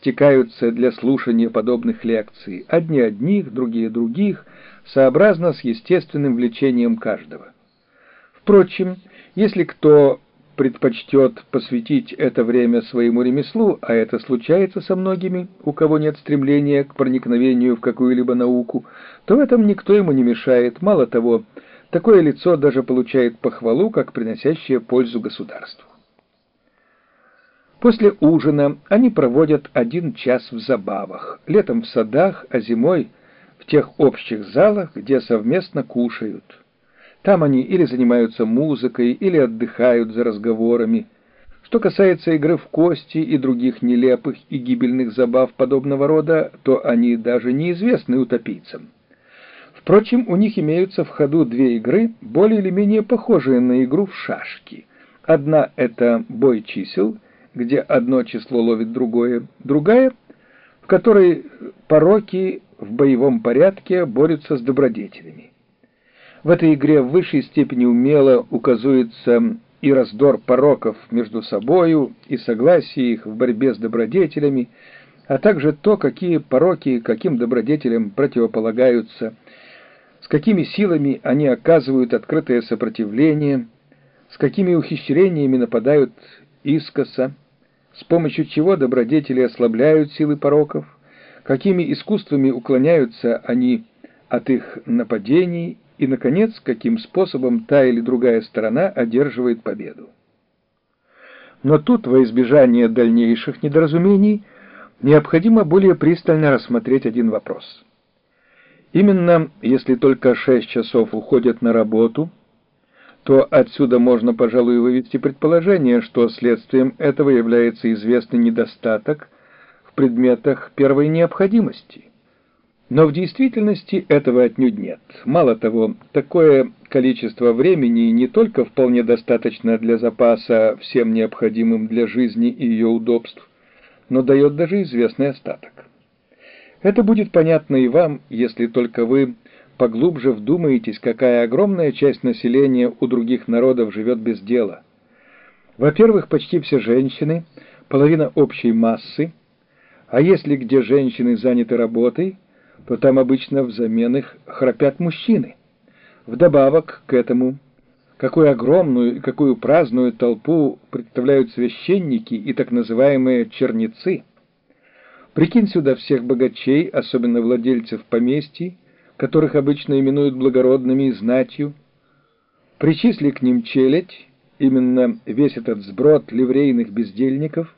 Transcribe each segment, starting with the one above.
стекаются для слушания подобных лекций, одни одних, другие других, сообразно с естественным влечением каждого. Впрочем, если кто предпочтет посвятить это время своему ремеслу, а это случается со многими, у кого нет стремления к проникновению в какую-либо науку, то в этом никто ему не мешает. Мало того, такое лицо даже получает похвалу, как приносящее пользу государству. После ужина они проводят один час в забавах, летом в садах, а зимой в тех общих залах, где совместно кушают. Там они или занимаются музыкой, или отдыхают за разговорами. Что касается игры в кости и других нелепых и гибельных забав подобного рода, то они даже неизвестны утопийцам. Впрочем, у них имеются в ходу две игры, более или менее похожие на игру в шашки. Одна — это бой чисел — где одно число ловит другое, другая, в которой пороки в боевом порядке борются с добродетелями. В этой игре в высшей степени умело указывается и раздор пороков между собою, и согласие их в борьбе с добродетелями, а также то, какие пороки каким добродетелям противополагаются, с какими силами они оказывают открытое сопротивление, с какими ухищрениями нападают искоса, с помощью чего добродетели ослабляют силы пороков, какими искусствами уклоняются они от их нападений и, наконец, каким способом та или другая сторона одерживает победу. Но тут, во избежание дальнейших недоразумений, необходимо более пристально рассмотреть один вопрос. Именно если только шесть часов уходят на работу – то отсюда можно, пожалуй, вывести предположение, что следствием этого является известный недостаток в предметах первой необходимости. Но в действительности этого отнюдь нет. Мало того, такое количество времени не только вполне достаточно для запаса всем необходимым для жизни и ее удобств, но дает даже известный остаток. Это будет понятно и вам, если только вы поглубже вдумаетесь, какая огромная часть населения у других народов живет без дела. Во-первых, почти все женщины, половина общей массы, а если где женщины заняты работой, то там обычно взамен их храпят мужчины. Вдобавок к этому, какую огромную и какую праздную толпу представляют священники и так называемые черницы. Прикинь сюда всех богачей, особенно владельцев поместий, которых обычно именуют благородными и знатью, причисли к ним челядь, именно весь этот сброд ливрейных бездельников,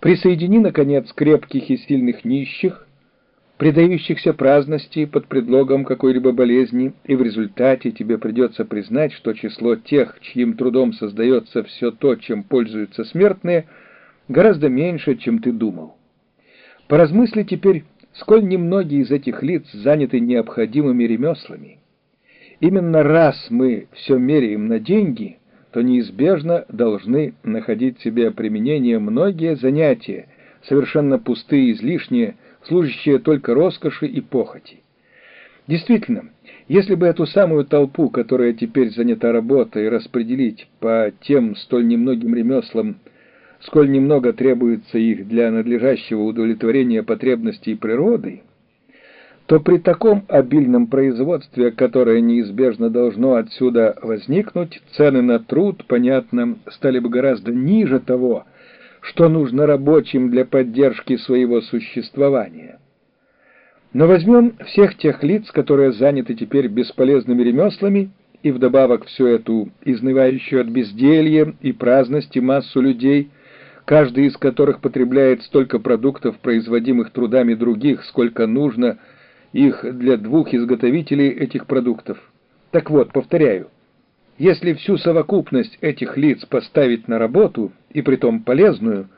присоедини, наконец, крепких и сильных нищих, предающихся праздности под предлогом какой-либо болезни, и в результате тебе придется признать, что число тех, чьим трудом создается все то, чем пользуются смертные, гораздо меньше, чем ты думал. Поразмысли теперь сколь немногие из этих лиц заняты необходимыми ремеслами. Именно раз мы все меряем на деньги, то неизбежно должны находить себе применение многие занятия, совершенно пустые и излишние, служащие только роскоши и похоти. Действительно, если бы эту самую толпу, которая теперь занята работой, распределить по тем столь немногим ремеслам, сколь немного требуется их для надлежащего удовлетворения потребностей природы, то при таком обильном производстве, которое неизбежно должно отсюда возникнуть, цены на труд, понятно, стали бы гораздо ниже того, что нужно рабочим для поддержки своего существования. Но возьмем всех тех лиц, которые заняты теперь бесполезными ремеслами, и вдобавок всю эту изнывающую от безделья и праздности массу людей – каждый из которых потребляет столько продуктов, производимых трудами других, сколько нужно их для двух изготовителей этих продуктов. Так вот, повторяю, если всю совокупность этих лиц поставить на работу, и притом полезную,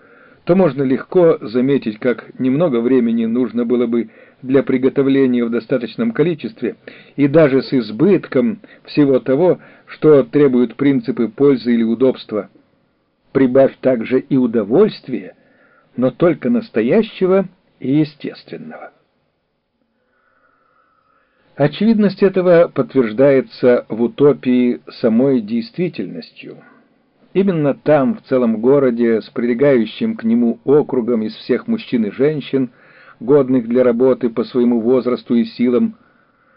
то можно легко заметить, как немного времени нужно было бы для приготовления в достаточном количестве, и даже с избытком всего того, что требуют принципы пользы или удобства – прибавь также и удовольствие, но только настоящего и естественного. Очевидность этого подтверждается в утопии самой действительностью. Именно там, в целом городе, с прилегающим к нему округом из всех мужчин и женщин, годных для работы по своему возрасту и силам,